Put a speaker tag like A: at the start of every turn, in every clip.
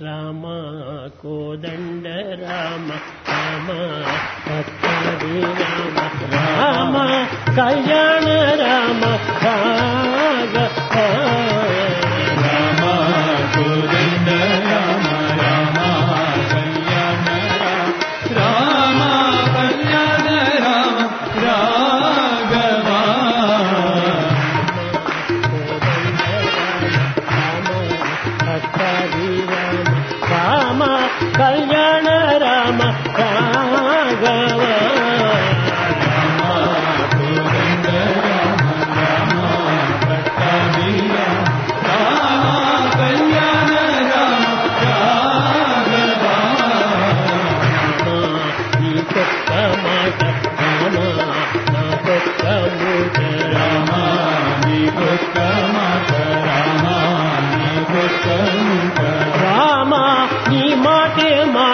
A: रामा रामा,
B: राम राम राम रामा, कल्याण कल्याण राम गवा
A: कल्याणीपुरा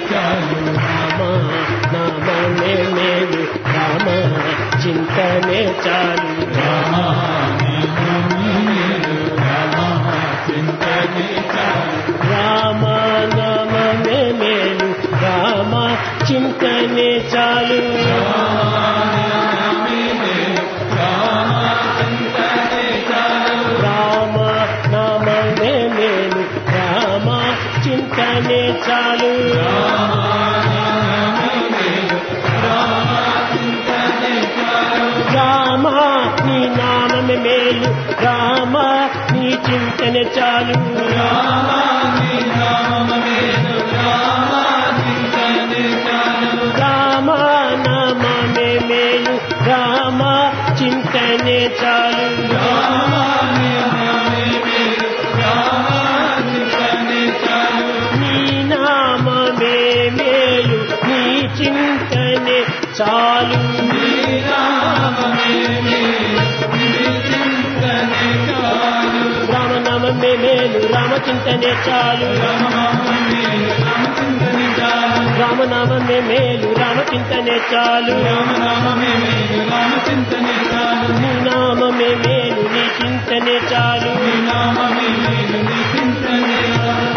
A: చింతను
B: రామ నామమే
A: మేలు రామ చింతనే చాలు
B: రామ రామ
A: నామమే మేలు రామ చింతనే చాలు చింతనే चिन्तन चारू रामा चिन्तन चारू चिन्तने రామ చింతనే చాలు రామనామే మేలు రామ చింతనే చాలు నీ నామే మేలు నీ చింతనే చాలు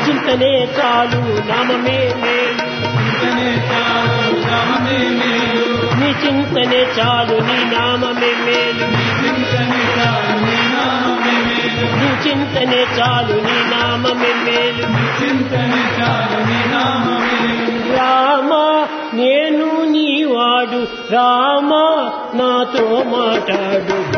A: చింతనే చాలు నామే మేలు నీ చింతనే చాలు నీ నామే మేలు నీ చింతనే చాలు నీ నామమే మేలు చింతనే చాలు నీ నామమే రామా నేను నీ వాడు రామా నాతో మాట్లాడు